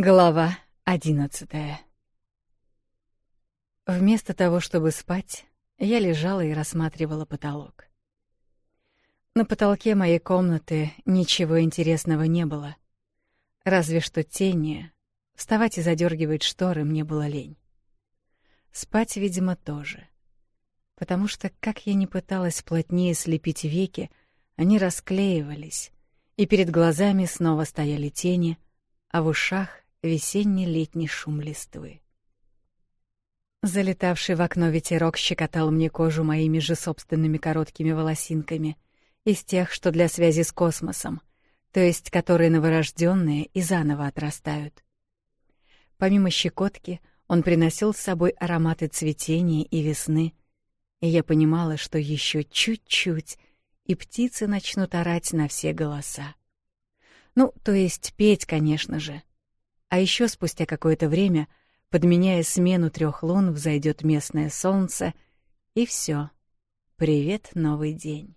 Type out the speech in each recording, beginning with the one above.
Глава одиннадцатая Вместо того, чтобы спать, я лежала и рассматривала потолок. На потолке моей комнаты ничего интересного не было, разве что тени. Вставать и задергивать шторы мне было лень. Спать, видимо, тоже. Потому что, как я не пыталась плотнее слепить веки, они расклеивались, и перед глазами снова стояли тени, а в ушах весенне-летний шум листвы. Залетавший в окно ветерок щекотал мне кожу моими же собственными короткими волосинками, из тех, что для связи с космосом, то есть которые новорожденные и заново отрастают. Помимо щекотки, он приносил с собой ароматы цветения и весны, и я понимала, что еще чуть-чуть, и птицы начнут орать на все голоса. Ну, то есть петь, конечно же — а еще спустя какое-то время, подменяя смену трех лун, взойдет местное солнце, и все. Привет, новый день.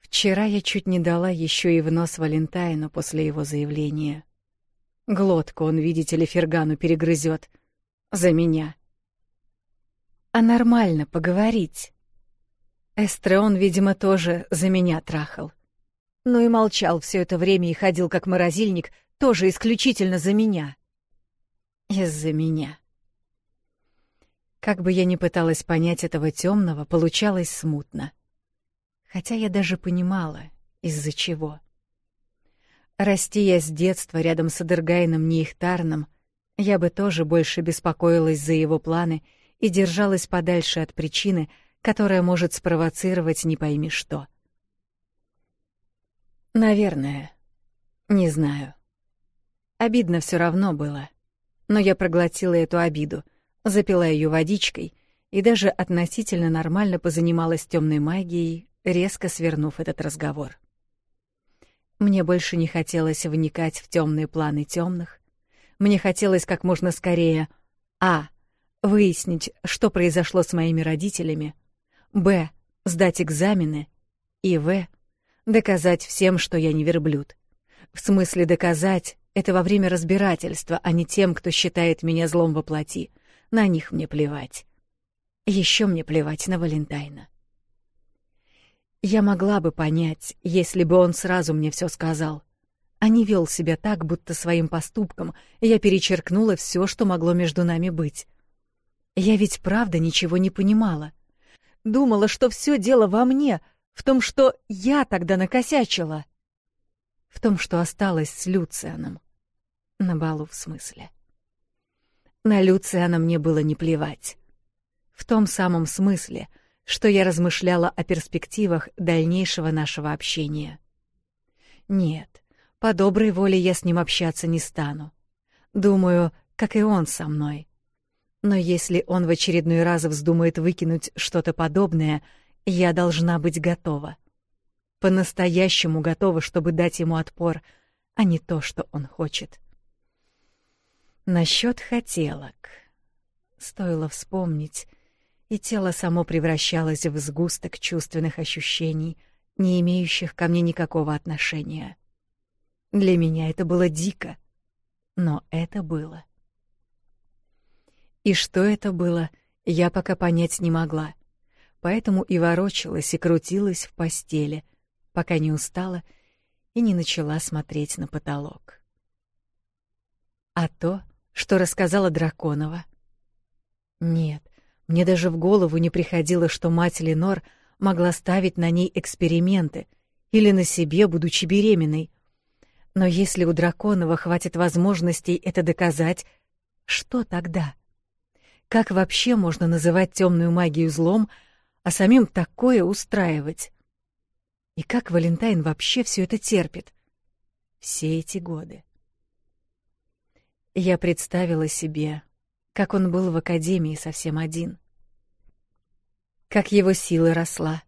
Вчера я чуть не дала еще и в нос Валентайну после его заявления. Глотку он, видите ли, Фергану перегрызет. За меня. А нормально поговорить. Эстреон, видимо, тоже за меня трахал. Ну и молчал все это время и ходил как морозильник, тоже исключительно за меня. Из-за меня. Как бы я ни пыталась понять этого темного, получалось смутно. Хотя я даже понимала, из-за чего. Расти я с детства рядом с Адергайном Нейхтарном, я бы тоже больше беспокоилась за его планы и держалась подальше от причины, которая может спровоцировать не пойми что. Наверное. Не знаю. Обидно все равно было. Но я проглотила эту обиду, запила ее водичкой и даже относительно нормально позанималась темной магией, резко свернув этот разговор. Мне больше не хотелось вникать в темные планы темных. Мне хотелось как можно скорее а. выяснить, что произошло с моими родителями, б. сдать экзамены и в. доказать всем, что я не верблюд. В смысле доказать, это во время разбирательства, а не тем, кто считает меня злом во плоти. На них мне плевать. Еще мне плевать на Валентайна. Я могла бы понять, если бы он сразу мне все сказал. А не вел себя так, будто своим поступком я перечеркнула все, что могло между нами быть. Я ведь правда ничего не понимала. Думала, что все дело во мне, в том, что я тогда накосячила. В том, что осталось с Люцианом. На балу в смысле. На Люциана мне было не плевать. В том самом смысле, что я размышляла о перспективах дальнейшего нашего общения. Нет, по доброй воле я с ним общаться не стану. Думаю, как и он со мной. Но если он в очередной раз вздумает выкинуть что-то подобное, я должна быть готова. По-настоящему готова, чтобы дать ему отпор, а не то, что он хочет. — Насчет хотелок. Стоило вспомнить, и тело само превращалось в сгусток чувственных ощущений, не имеющих ко мне никакого отношения. Для меня это было дико, но это было. И что это было, я пока понять не могла, поэтому и ворочалась, и крутилась в постели, пока не устала и не начала смотреть на потолок. А то что рассказала Драконова. Нет, мне даже в голову не приходило, что мать Ленор могла ставить на ней эксперименты или на себе, будучи беременной. Но если у Драконова хватит возможностей это доказать, что тогда? Как вообще можно называть темную магию злом, а самим такое устраивать? И как Валентайн вообще все это терпит? Все эти годы. Я представила себе, как он был в академии совсем один. Как его сила росла,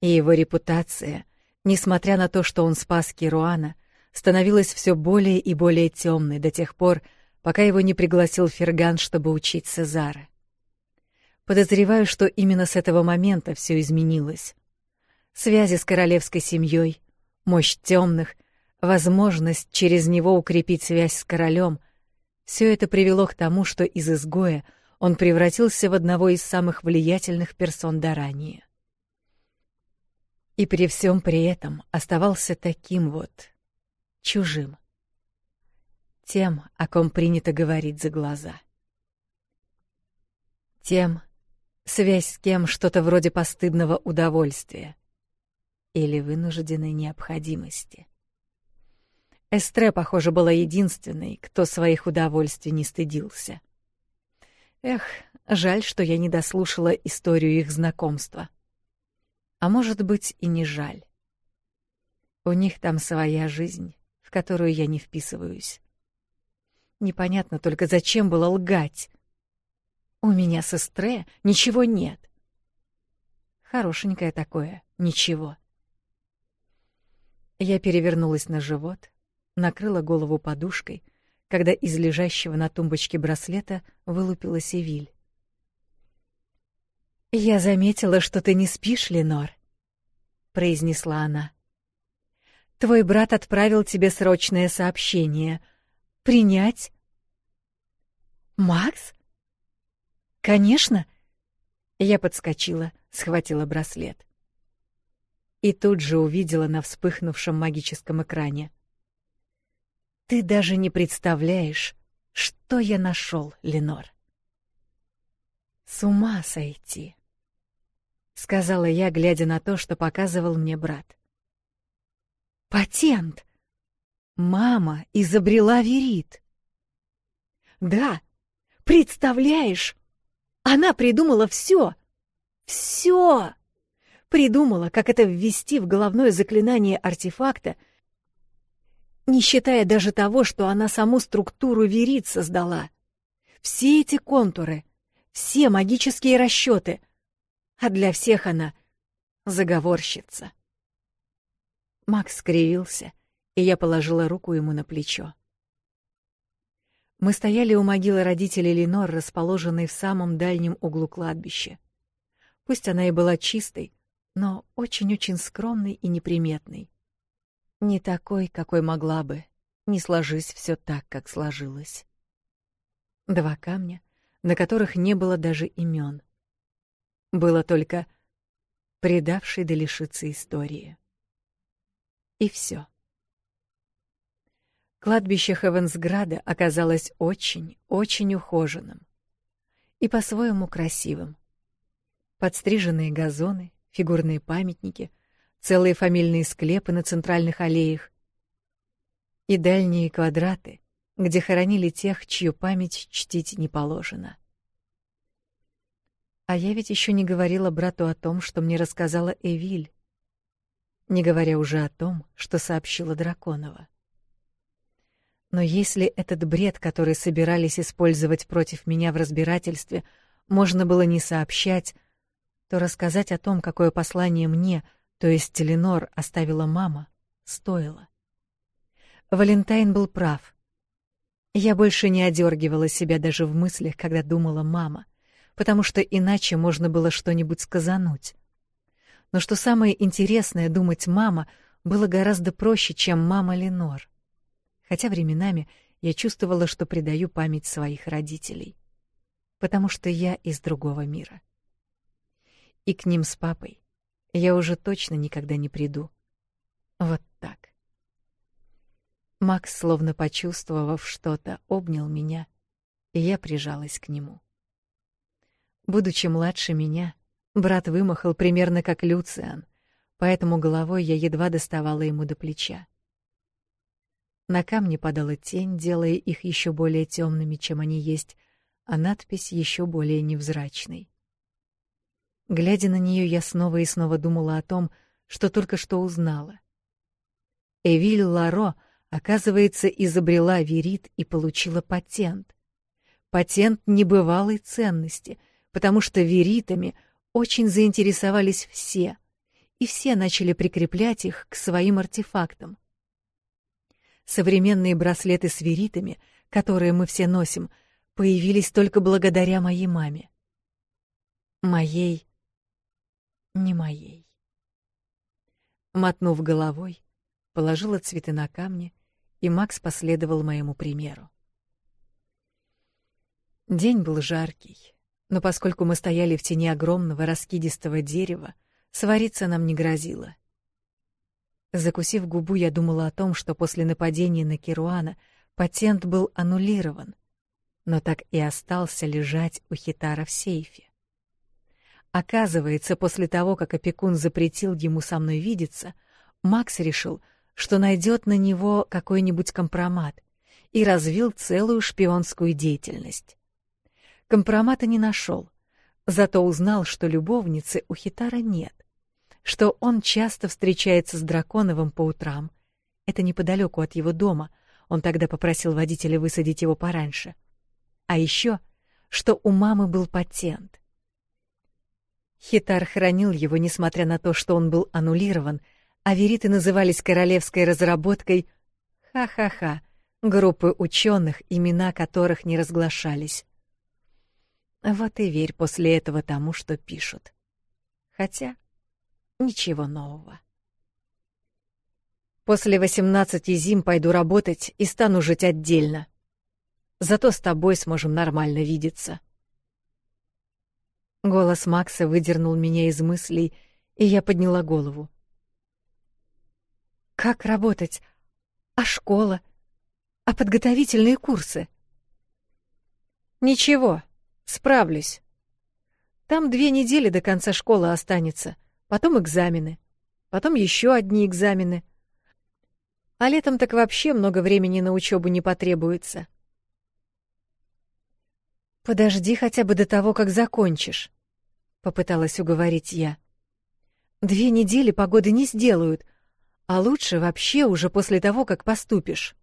и его репутация, несмотря на то, что он спас Кируана, становилась все более и более тёмной до тех пор, пока его не пригласил Ферган, чтобы учить Цезара. Подозреваю, что именно с этого момента все изменилось. Связи с королевской семьей, мощь тёмных, возможность через него укрепить связь с королем — все это привело к тому, что из изгоя он превратился в одного из самых влиятельных персон Дарании. И при всем при этом оставался таким вот чужим. Тем, о ком принято говорить за глаза. Тем, связь с кем что-то вроде постыдного удовольствия или вынужденной необходимости. Эстре, похоже, была единственной, кто своих удовольствий не стыдился. Эх, жаль, что я не дослушала историю их знакомства. А может быть, и не жаль. У них там своя жизнь, в которую я не вписываюсь. Непонятно только, зачем было лгать. У меня с Эстре ничего нет. Хорошенькое такое, ничего. Я перевернулась на живот, накрыла голову подушкой, когда из лежащего на тумбочке браслета вылупилась Эвиль. «Я заметила, что ты не спишь, Ленор», — произнесла она. «Твой брат отправил тебе срочное сообщение. Принять?» «Макс?» «Конечно!» Я подскочила, схватила браслет. И тут же увидела на вспыхнувшем магическом экране — ты даже не представляешь, что я нашел, Ленор. С ума сойти, сказала я, глядя на то, что показывал мне брат. Патент. Мама изобрела верит. Да, представляешь? Она придумала все. Все. Придумала, как это ввести в головное заклинание артефакта — не считая даже того, что она саму структуру верит создала. Все эти контуры, все магические расчеты, а для всех она заговорщица. Макс скривился, и я положила руку ему на плечо. Мы стояли у могилы родителей Ленор, расположенной в самом дальнем углу кладбища. Пусть она и была чистой, но очень-очень скромной и неприметной. Не такой, какой могла бы. Не сложись все так, как сложилось. Два камня, на которых не было даже имен. Было только предавший да лишиться истории. И все. Кладбище Хевенсграда оказалось очень, очень ухоженным и по-своему красивым. Подстриженные газоны, фигурные памятники, целые фамильные склепы на центральных аллеях и дальние квадраты, где хоронили тех, чью память чтить не положено. А я ведь еще не говорила брату о том, что мне рассказала Эвиль, не говоря уже о том, что сообщила Драконова. Но если этот бред, который собирались использовать против меня в разбирательстве, можно было не сообщать, то рассказать о том, какое послание мне — то есть Теленор оставила мама, стоило. Валентайн был прав. Я больше не одергивала себя даже в мыслях, когда думала мама, потому что иначе можно было что-нибудь сказануть. Но что самое интересное, думать мама было гораздо проще, чем мама Ленор. Хотя временами я чувствовала, что предаю память своих родителей, потому что я из другого мира. И к ним с папой я уже точно никогда не приду. Вот так. Макс, словно почувствовав что-то, обнял меня, и я прижалась к нему. Будучи младше меня, брат вымахал примерно как Люциан, поэтому головой я едва доставала ему до плеча. На камне падала тень, делая их еще более темными, чем они есть, а надпись еще более невзрачной. Глядя на нее, я снова и снова думала о том, что только что узнала. Эвиль Ларо, оказывается, изобрела верит и получила патент. Патент небывалой ценности, потому что веритами очень заинтересовались все, и все начали прикреплять их к своим артефактам. Современные браслеты с веритами, которые мы все носим, появились только благодаря моей маме. Моей не моей. Мотнув головой, положила цветы на камни, и Макс последовал моему примеру. День был жаркий, но поскольку мы стояли в тени огромного раскидистого дерева, свариться нам не грозило. Закусив губу, я думала о том, что после нападения на Керуана патент был аннулирован, но так и остался лежать у Хитара в сейфе. Оказывается, после того, как опекун запретил ему со мной видеться, Макс решил, что найдет на него какой-нибудь компромат и развил целую шпионскую деятельность. Компромата не нашел, зато узнал, что любовницы у Хитара нет, что он часто встречается с Драконовым по утрам. Это неподалеку от его дома, он тогда попросил водителя высадить его пораньше. А еще, что у мамы был патент. Хитар хранил его, несмотря на то, что он был аннулирован, а вериты назывались королевской разработкой «Ха-ха-ха», группы ученых, имена которых не разглашались. Вот и верь после этого тому, что пишут. Хотя ничего нового. После 18 зим пойду работать и стану жить отдельно. Зато с тобой сможем нормально видеться. Голос Макса выдернул меня из мыслей, и я подняла голову. Как работать? А школа? А подготовительные курсы? Ничего, справлюсь. Там две недели до конца школы останется, потом экзамены, потом еще одни экзамены. А летом так вообще много времени на учебу не потребуется. — «Подожди хотя бы до того, как закончишь», — попыталась уговорить я. «Две недели погоды не сделают, а лучше вообще уже после того, как поступишь».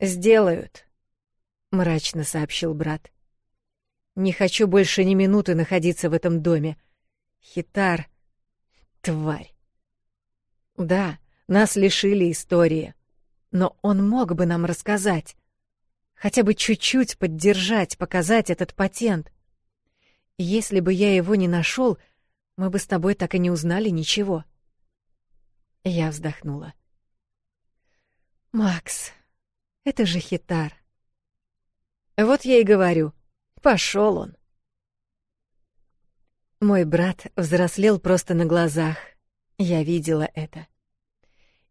«Сделают», — мрачно сообщил брат. «Не хочу больше ни минуты находиться в этом доме. Хитар, тварь». «Да, нас лишили истории, но он мог бы нам рассказать» хотя бы чуть-чуть поддержать, показать этот патент. Если бы я его не нашел, мы бы с тобой так и не узнали ничего. Я вздохнула. Макс, это же хитар. Вот я и говорю, пошел он. Мой брат взрослел просто на глазах. Я видела это.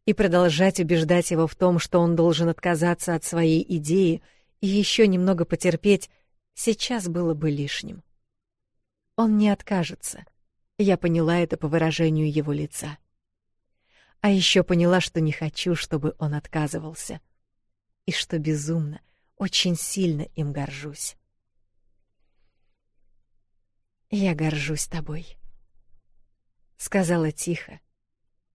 И продолжать убеждать его в том, что он должен отказаться от своей идеи — и еще немного потерпеть сейчас было бы лишним. Он не откажется. Я поняла это по выражению его лица. А еще поняла, что не хочу, чтобы он отказывался. И что безумно, очень сильно им горжусь. «Я горжусь тобой», — сказала тихо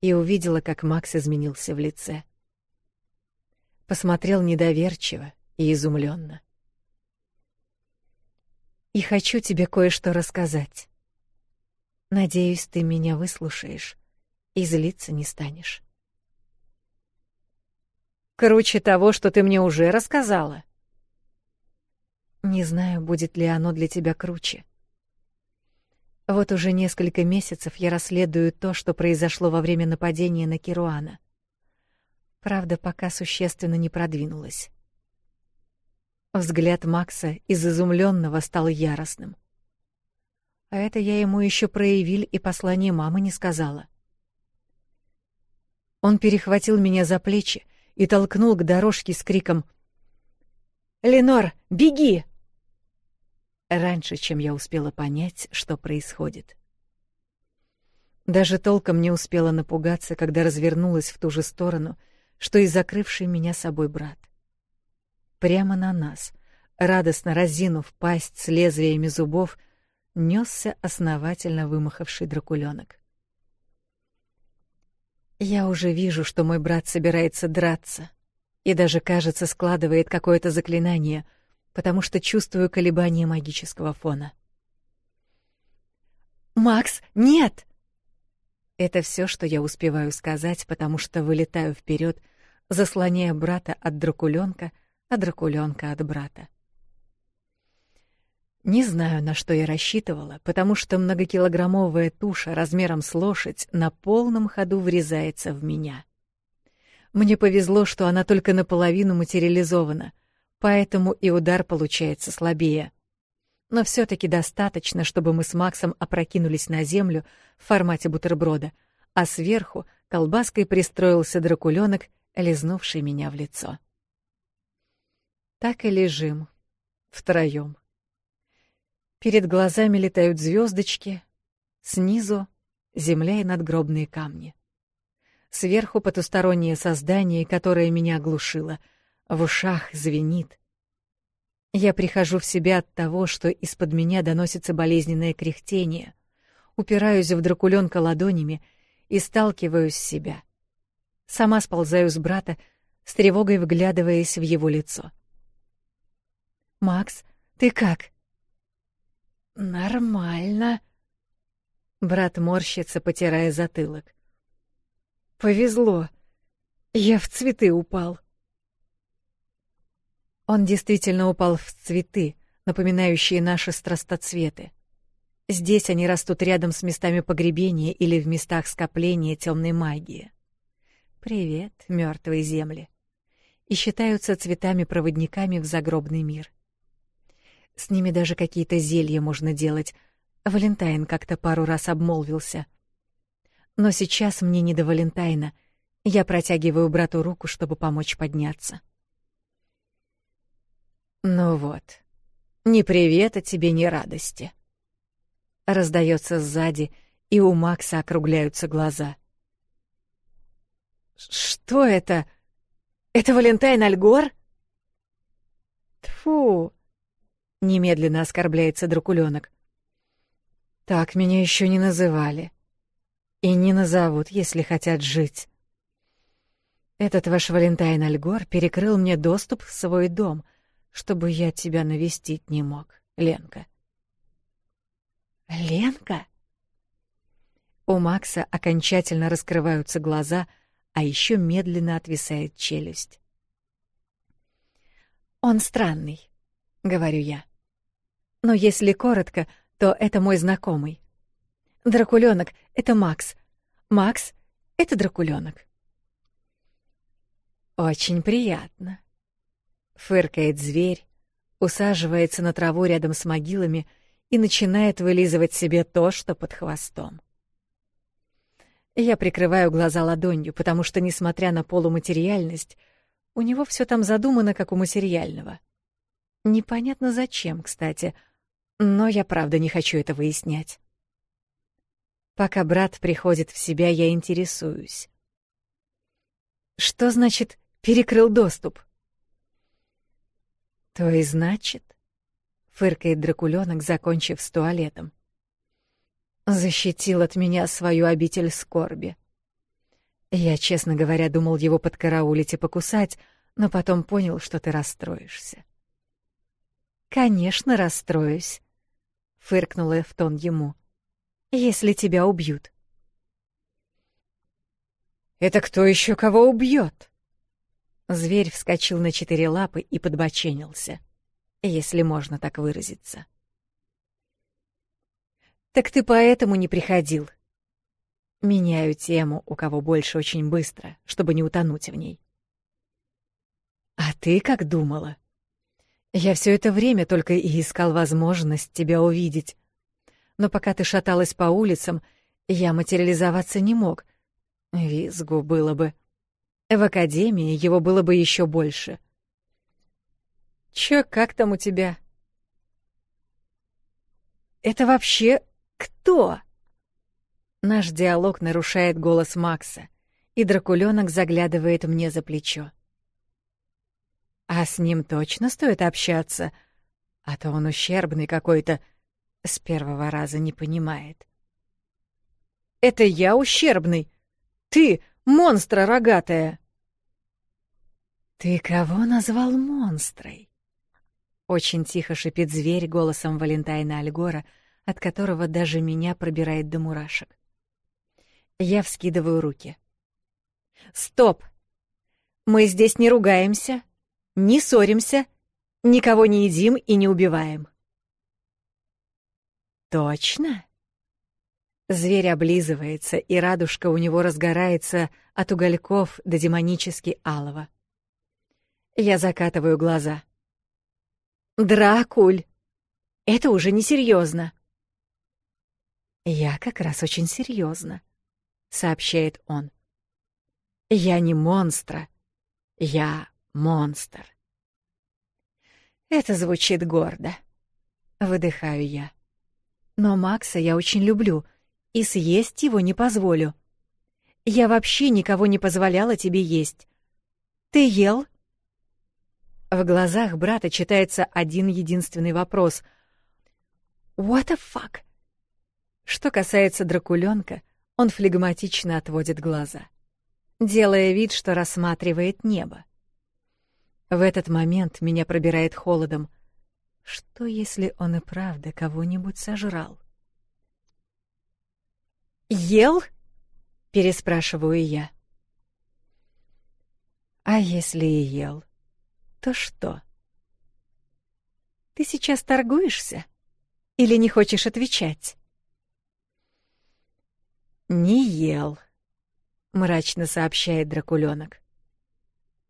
и увидела, как Макс изменился в лице. Посмотрел недоверчиво, и изумленно. «И хочу тебе кое-что рассказать. Надеюсь, ты меня выслушаешь и злиться не станешь». «Круче того, что ты мне уже рассказала?» «Не знаю, будет ли оно для тебя круче. Вот уже несколько месяцев я расследую то, что произошло во время нападения на Керуана. Правда, пока существенно не продвинулась. Взгляд Макса из изумленного стал яростным. А это я ему еще проявил Эвиль и послание мамы не сказала. Он перехватил меня за плечи и толкнул к дорожке с криком «Ленор, беги!» Раньше, чем я успела понять, что происходит. Даже толком не успела напугаться, когда развернулась в ту же сторону, что и закрывший меня собой брат прямо на нас, радостно разинув пасть с лезвиями зубов, несся основательно вымахавший дракуленок. Я уже вижу, что мой брат собирается драться, и даже, кажется, складывает какое-то заклинание, потому что чувствую колебания магического фона. «Макс, нет!» Это все, что я успеваю сказать, потому что вылетаю вперед, заслоняя брата от дракуленка — а дракуленка от брата. Не знаю, на что я рассчитывала, потому что многокилограммовая туша размером с лошадь на полном ходу врезается в меня. Мне повезло, что она только наполовину материализована, поэтому и удар получается слабее. Но все таки достаточно, чтобы мы с Максом опрокинулись на землю в формате бутерброда, а сверху колбаской пристроился дракуленок, лизнувший меня в лицо. Так и лежим. Втроем. Перед глазами летают звездочки. Снизу — земля и надгробные камни. Сверху потустороннее создание, которое меня оглушило. В ушах звенит. Я прихожу в себя от того, что из-под меня доносится болезненное кряхтение. Упираюсь в дракуленка ладонями и сталкиваюсь с себя. Сама сползаю с брата, с тревогой вглядываясь в его лицо. Макс, ты как?» «Нормально». Брат морщится, потирая затылок. «Повезло. Я в цветы упал». Он действительно упал в цветы, напоминающие наши страстоцветы. Здесь они растут рядом с местами погребения или в местах скопления темной магии. Привет, мертвые земли. И считаются цветами-проводниками в загробный мир. — с ними даже какие-то зелья можно делать. Валентайн как-то пару раз обмолвился. Но сейчас мне не до Валентайна. Я протягиваю брату руку, чтобы помочь подняться. Ну вот. Ни привета тебе, ни радости. Раздается сзади, и у Макса округляются глаза. Что это? Это Валентайн Альгор? Тфу. Немедленно оскорбляется дракуленок. Так меня еще не называли. И не назовут, если хотят жить. Этот ваш Валентайн Альгор перекрыл мне доступ в свой дом, чтобы я тебя навестить не мог, Ленка. Ленка? У Макса окончательно раскрываются глаза, а еще медленно отвисает челюсть. Он странный, говорю я но если коротко, то это мой знакомый. Дракуленок — это Макс. Макс — это дракуленок. «Очень приятно», — фыркает зверь, усаживается на траву рядом с могилами и начинает вылизывать себе то, что под хвостом. Я прикрываю глаза ладонью, потому что, несмотря на полуматериальность, у него все там задумано, как у материального. Непонятно зачем, кстати — но я правда не хочу это выяснять. Пока брат приходит в себя, я интересуюсь. Что значит «перекрыл доступ»? То и значит, — фыркает дракуленок, закончив с туалетом. Защитил от меня свою обитель скорби. Я, честно говоря, думал его подкараулить и покусать, но потом понял, что ты расстроишься. Конечно, расстроюсь фыркнула в тон ему. Если тебя убьют. Это кто еще кого убьет? Зверь вскочил на четыре лапы и подбоченился, если можно так выразиться. Так ты поэтому не приходил. Меняю тему, у кого больше очень быстро, чтобы не утонуть в ней. А ты как думала? Я все это время только и искал возможность тебя увидеть. Но пока ты шаталась по улицам, я материализоваться не мог. Визгу было бы. В академии его было бы еще больше. Чё, как там у тебя? Это вообще кто? Наш диалог нарушает голос Макса, и дракуленок заглядывает мне за плечо. А с ним точно стоит общаться, а то он ущербный какой-то, с первого раза не понимает. «Это я ущербный! Ты, монстра рогатая!» «Ты кого назвал монстрой?» Очень тихо шипит зверь голосом Валентайна Альгора, от которого даже меня пробирает до мурашек. Я вскидываю руки. «Стоп! Мы здесь не ругаемся, не ссоримся, никого не едим и не убиваем. Точно? Зверь облизывается, и радужка у него разгорается от угольков до демонически алого. Я закатываю глаза. Дракуль! Это уже несерьезно. Я как раз очень серьезно, сообщает он. Я не монстра. Я монстр. Это звучит гордо. Выдыхаю я. Но Макса я очень люблю, и съесть его не позволю. Я вообще никого не позволяла тебе есть. Ты ел? В глазах брата читается один единственный вопрос. What the fuck? Что касается дракуленка, он флегматично отводит глаза, делая вид, что рассматривает небо. В этот момент меня пробирает холодом. Что, если он и правда кого-нибудь сожрал? «Ел?» — переспрашиваю я. «А если и ел, то что?» «Ты сейчас торгуешься? Или не хочешь отвечать?» «Не ел», — мрачно сообщает дракуленок.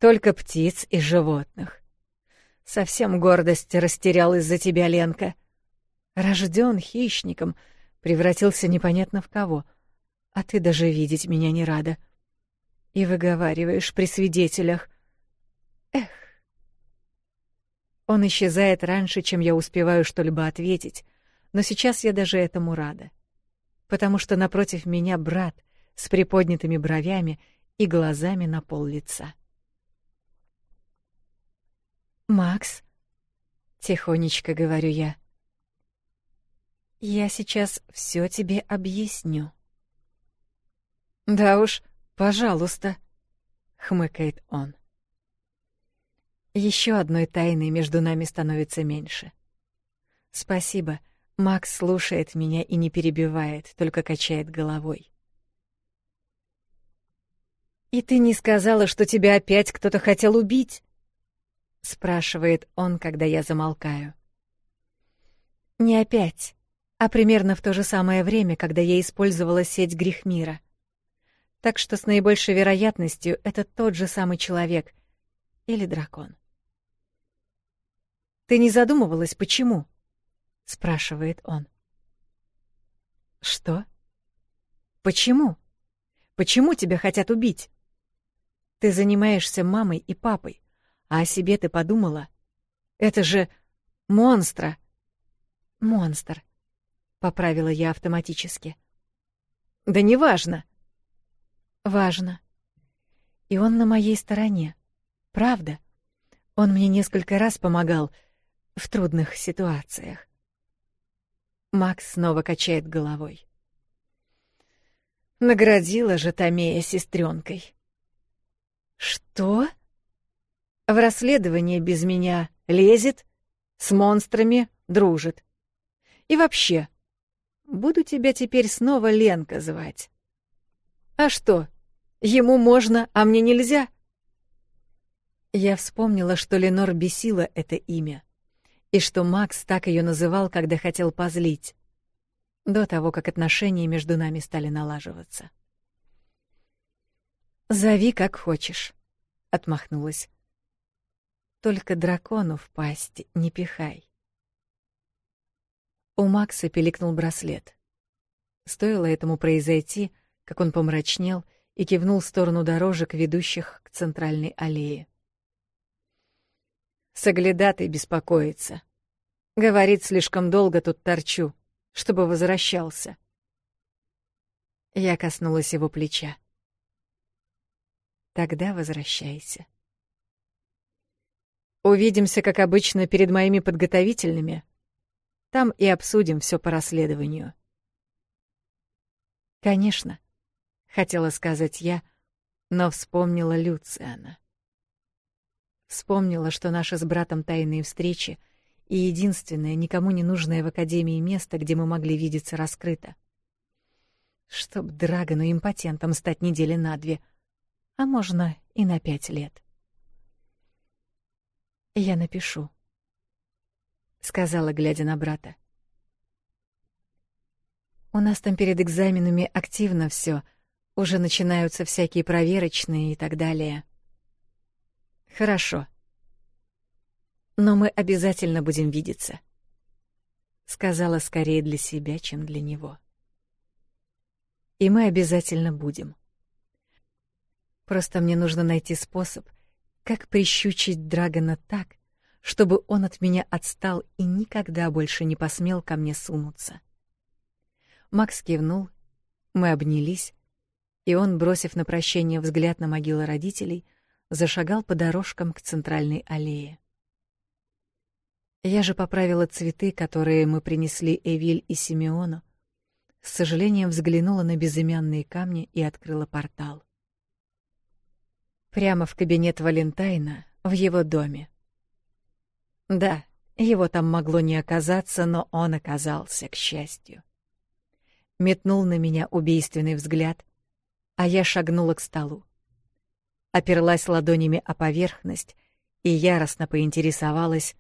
Только птиц и животных. Совсем гордость растерял из-за тебя, Ленка. Рожден хищником, превратился непонятно в кого. А ты даже видеть меня не рада. И выговариваешь при свидетелях. Эх. Он исчезает раньше, чем я успеваю что-либо ответить, но сейчас я даже этому рада. Потому что напротив меня брат с приподнятыми бровями и глазами на пол лица. «Макс?» — тихонечко говорю я. «Я сейчас все тебе объясню». «Да уж, пожалуйста», — хмыкает он. Еще одной тайны между нами становится меньше. Спасибо, Макс слушает меня и не перебивает, только качает головой. «И ты не сказала, что тебя опять кто-то хотел убить?» — спрашивает он, когда я замолкаю. «Не опять, а примерно в то же самое время, когда я использовала сеть грех мира. Так что с наибольшей вероятностью это тот же самый человек или дракон». «Ты не задумывалась, почему?» — спрашивает он. «Что? Почему? Почему тебя хотят убить? Ты занимаешься мамой и папой. А о себе ты подумала? Это же монстра. Монстр, поправила я автоматически. Да неважно. Важно. И он на моей стороне. Правда? Он мне несколько раз помогал в трудных ситуациях. Макс снова качает головой. Наградила же Томея сестренкой. Что? в расследование без меня лезет, с монстрами дружит. И вообще, буду тебя теперь снова Ленка звать. А что, ему можно, а мне нельзя? Я вспомнила, что Ленор бесила это имя, и что Макс так ее называл, когда хотел позлить, до того, как отношения между нами стали налаживаться. «Зови, как хочешь», — отмахнулась. Только дракону в пасть не пихай. У Макса пиликнул браслет. Стоило этому произойти, как он помрачнел и кивнул в сторону дорожек, ведущих к центральной аллее. Соглядатый беспокоится. Говорит, слишком долго тут торчу, чтобы возвращался. Я коснулась его плеча. Тогда возвращайся. Увидимся, как обычно, перед моими подготовительными. Там и обсудим все по расследованию. Конечно, хотела сказать я, но вспомнила Люциана. Вспомнила, что наши с братом тайные встречи и единственное никому не нужное в академии место, где мы могли видеться раскрыто. Чтоб Драгону импотентом стать недели на две, а можно и на пять лет. — я напишу, сказала, глядя на брата. У нас там перед экзаменами активно все, Уже начинаются всякие проверочные и так далее. Хорошо. Но мы обязательно будем видеться, сказала скорее для себя, чем для него. И мы обязательно будем. Просто мне нужно найти способ — как прищучить драгона так, чтобы он от меня отстал и никогда больше не посмел ко мне сунуться? Макс кивнул, мы обнялись, и он, бросив на прощение взгляд на могилы родителей, зашагал по дорожкам к центральной аллее. Я же поправила цветы, которые мы принесли Эвиль и Симеону, с сожалением взглянула на безымянные камни и открыла портал. Прямо в кабинет Валентайна, в его доме. Да, его там могло не оказаться, но он оказался, к счастью. Метнул на меня убийственный взгляд, а я шагнула к столу. Оперлась ладонями о поверхность и яростно поинтересовалась.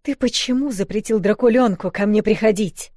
«Ты почему запретил дракуленку ко мне приходить?»